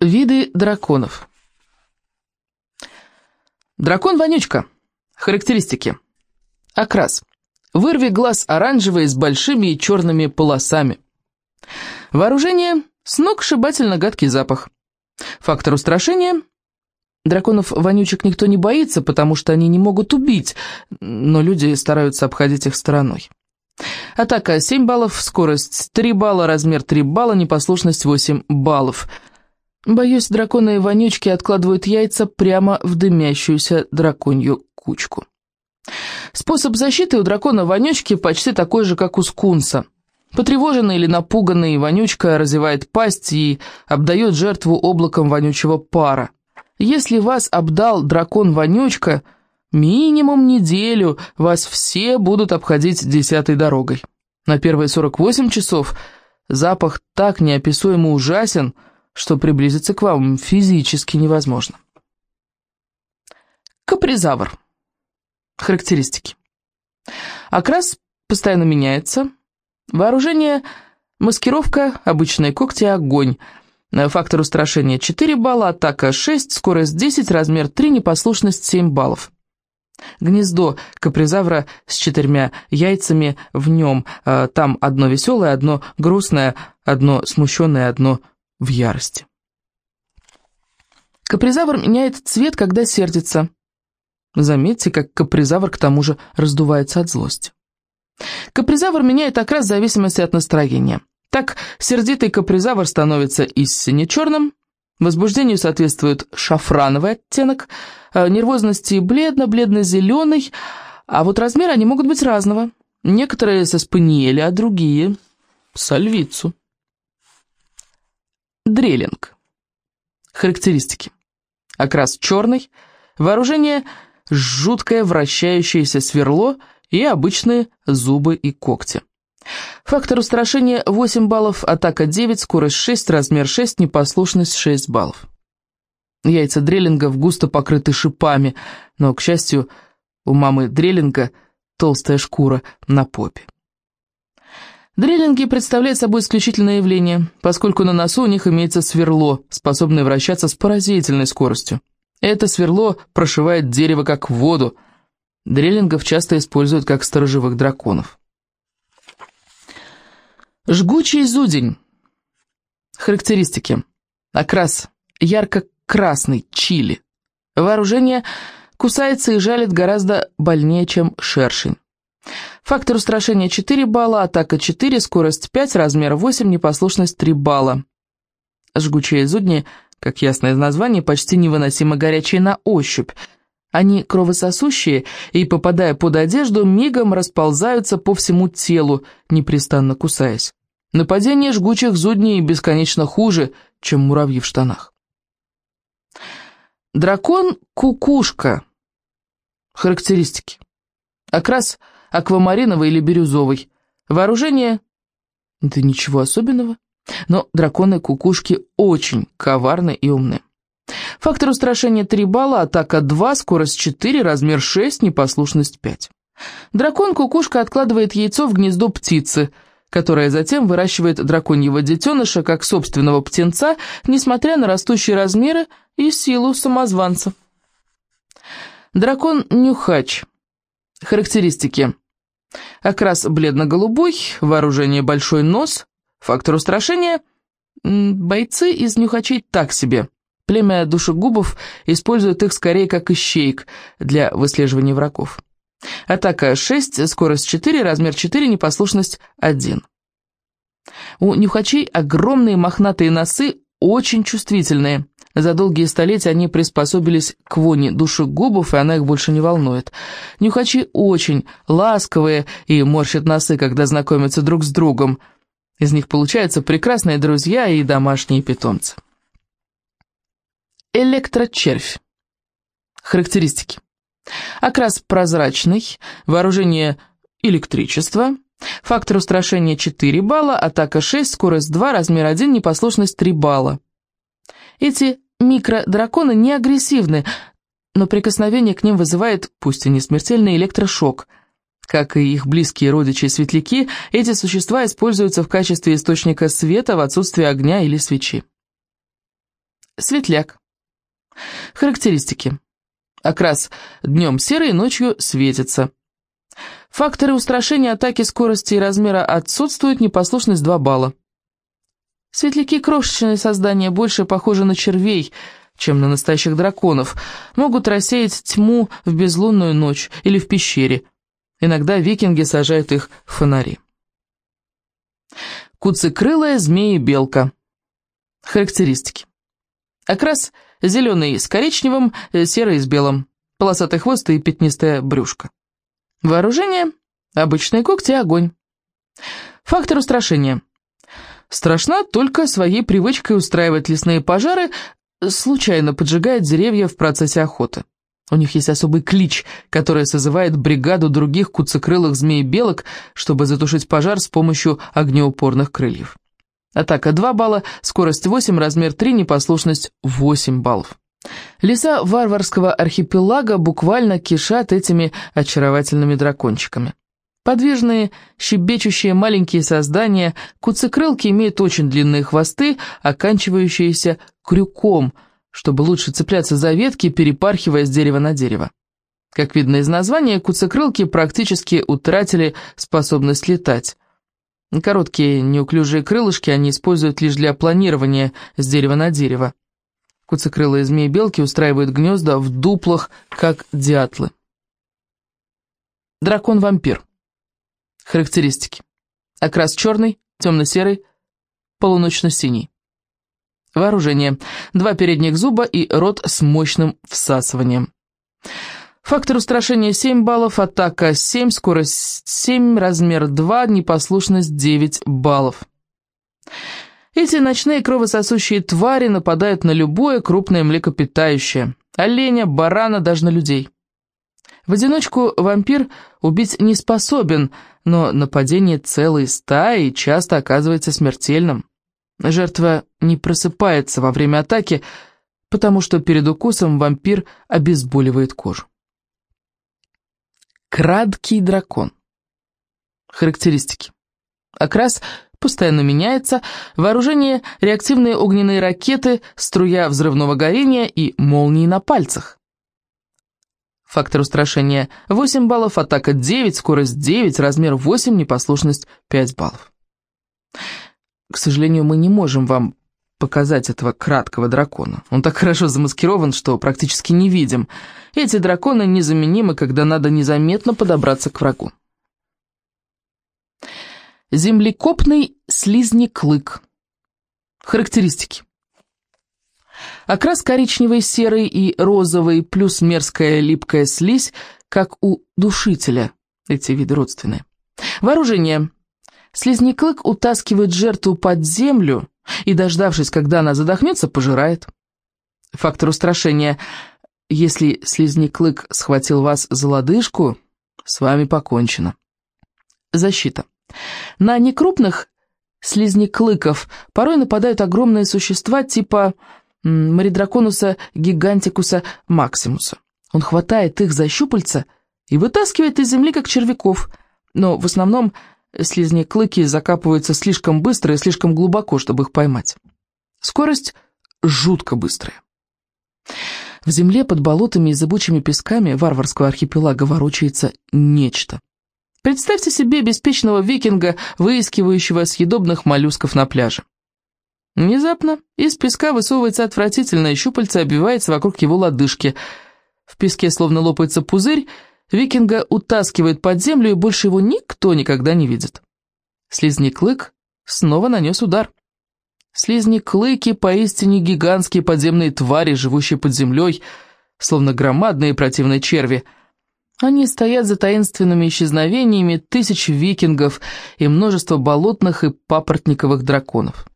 Виды драконов. Дракон-вонючка. Характеристики. Окрас. Вырви глаз оранжевый с большими и черными полосами. Вооружение. Сногсшибательно гадкий запах. Фактор устрашения. Драконов-вонючек никто не боится, потому что они не могут убить, но люди стараются обходить их стороной. Атака 7 баллов, скорость 3 балла, размер 3 балла, непослушность 8 баллов. Боюсь, драконы и вонючки откладывают яйца прямо в дымящуюся драконью кучку. Способ защиты у дракона-вонючки почти такой же, как у скунса. Потревоженный или напуганный вонючка разевает пасть и обдает жертву облаком вонючего пара. Если вас обдал дракон-вонючка, минимум неделю вас все будут обходить десятой дорогой. На первые 48 часов запах так неописуемо ужасен – что приблизиться к вам физически невозможно. Капризавр. Характеристики. Окрас постоянно меняется. Вооружение – маскировка, обычные когти, огонь. Фактор устрашения 4 балла, атака 6, скорость 10, размер 3, непослушность 7 баллов. Гнездо капризавра с четырьмя яйцами в нем. Э, там одно веселое, одно грустное, одно смущенное, одно в ярости. Капризавр меняет цвет, когда сердится. Заметьте, как капризавр к тому же раздувается от злости. Капризавр меняет окрас в зависимости от настроения. Так, сердитый капризавр становится истинно черным, возбуждению соответствует шафрановый оттенок, а нервозности бледно-бледно-зеленый, а вот размеры они могут быть разного. Некоторые со спаниеля, а другие — со львицу. Дрелинг. Характеристики. Окрас черный, вооружение – жуткое вращающееся сверло и обычные зубы и когти. Фактор устрашения 8 баллов, атака 9, скорость 6, размер 6, непослушность 6 баллов. Яйца дреллингов густо покрыты шипами, но, к счастью, у мамы дреллинга толстая шкура на попе. Дреллинги представляют собой исключительное явление, поскольку на носу у них имеется сверло, способное вращаться с поразительной скоростью. Это сверло прошивает дерево как воду. Дреллингов часто используют как сторожевых драконов. Жгучий зудень. Характеристики. Окрас ярко-красный, чили. Вооружение кусается и жалит гораздо больнее, чем шершень. Фактор устрашения 4 балла, атака 4, скорость 5, размер 8, непослушность 3 балла. Жгучие зудни, как ясно из названия, почти невыносимо горячие на ощупь. Они кровососущие и, попадая под одежду, мигом расползаются по всему телу, непрестанно кусаясь. Нападение жгучих зудней бесконечно хуже, чем муравьи в штанах. Дракон-кукушка. Характеристики. Окрас – аквамариновый или бирюзовый. Вооружение? Да ничего особенного. Но драконы-кукушки очень коварны и умны. Фактор устрашения 3 балла, атака 2, скорость 4, размер 6, непослушность 5. Дракон-кукушка откладывает яйцо в гнездо птицы, которая затем выращивает драконьего детеныша как собственного птенца, несмотря на растущие размеры и силу самозванца. Дракон-нюхач. Характеристики. Окрас бледно-голубой, вооружение большой нос, фактор устрашения. Бойцы из нюхачей так себе. Племя душегубов использует их скорее как ищейк для выслеживания врагов. Атака 6, скорость 4, размер 4, непослушность 1. У нюхачей огромные мохнатые носы, очень чувствительные. За долгие столетия они приспособились к воне душегубов, и она их больше не волнует. Нюхачи очень ласковые и морщат носы, когда знакомятся друг с другом. Из них получаются прекрасные друзья и домашние питомцы. Электрочервь. Характеристики. Окрас прозрачный, вооружение электричество, фактор устрашения 4 балла, атака 6, скорость 2, размер 1, непослушность 3 балла. Эти микродраконы не агрессивны, но прикосновение к ним вызывает, пусть и не смертельный, электрошок. Как и их близкие родичи-светляки, эти существа используются в качестве источника света в отсутствие огня или свечи. Светляк. Характеристики. Окрас днем серый, ночью светится. Факторы устрашения атаки скорости и размера отсутствуют, непослушность 2 балла. Светляки – крошечные создания, больше похожи на червей, чем на настоящих драконов. Могут рассеять тьму в безлунную ночь или в пещере. Иногда викинги сажают их в фонари. Куцекрылая змеи-белка. Характеристики. Окрас зеленый с коричневым, серый с белым. Полосатый хвост и пятнистая брюшко. Вооружение – обычные когти огонь. Фактор устрашения. Страшна только своей привычкой устраивать лесные пожары, случайно поджигает деревья в процессе охоты. У них есть особый клич, который созывает бригаду других куцекрылых змей-белок, чтобы затушить пожар с помощью огнеупорных крыльев. Атака 2 балла, скорость 8, размер 3, непослушность 8 баллов. Леса варварского архипелага буквально кишат этими очаровательными дракончиками. Подвижные, щебечущие маленькие создания, куцекрылки имеют очень длинные хвосты, оканчивающиеся крюком, чтобы лучше цепляться за ветки, перепархивая с дерева на дерево. Как видно из названия, куцекрылки практически утратили способность летать. Короткие неуклюжие крылышки они используют лишь для планирования с дерева на дерево. Куцекрылые змеи-белки устраивают гнезда в дуплах, как дятлы. Дракон-вампир. Характеристики. Окрас черный, темно-серый, полуночно-синий. Вооружение. Два передних зуба и рот с мощным всасыванием. Фактор устрашения 7 баллов, атака 7, скорость 7, размер 2, непослушность 9 баллов. Эти ночные кровососущие твари нападают на любое крупное млекопитающее. Оленя, барана, даже на людей. В одиночку вампир убить не способен, но нападение целой стаи часто оказывается смертельным. Жертва не просыпается во время атаки, потому что перед укусом вампир обезболивает кожу. Краткий дракон. Характеристики. Окрас постоянно меняется, вооружение – реактивные огненные ракеты, струя взрывного горения и молнии на пальцах. Фактор устрашения – 8 баллов, атака 9, скорость 9, размер 8, непослушность 5 баллов. К сожалению, мы не можем вам показать этого краткого дракона. Он так хорошо замаскирован, что практически не видим. Эти драконы незаменимы, когда надо незаметно подобраться к врагу. Землекопный слизни-клык. Характеристики. Окрас коричневый, серый и розовый, плюс мерзкая липкая слизь, как у душителя. Эти виды родственные. Вооружение. Слизни-клык утаскивает жертву под землю и, дождавшись, когда она задохнется, пожирает. Фактор устрашения. Если слизни-клык схватил вас за лодыжку, с вами покончено. Защита. На некрупных слизни-клыков порой нападают огромные существа типа Маридраконуса гигантикуса максимуса. Он хватает их за щупальца и вытаскивает из земли, как червяков, но в основном слизни-клыки закапываются слишком быстро и слишком глубоко, чтобы их поймать. Скорость жутко быстрая. В земле под болотами и зыбучими песками варварского архипелага ворочается нечто. Представьте себе беспечного викинга, выискивающего съедобных моллюсков на пляже. Внезапно из песка высовывается отвратительное щупальце, обвивается вокруг его лодыжки. В песке словно лопается пузырь, викинга утаскивает под землю, и больше его никто никогда не видит. Слизни Клык снова нанес удар. Слизни Клыки поистине гигантские подземные твари, живущие под землей, словно громадные противные черви. Они стоят за таинственными исчезновениями тысяч викингов и множество болотных и папоротниковых драконов.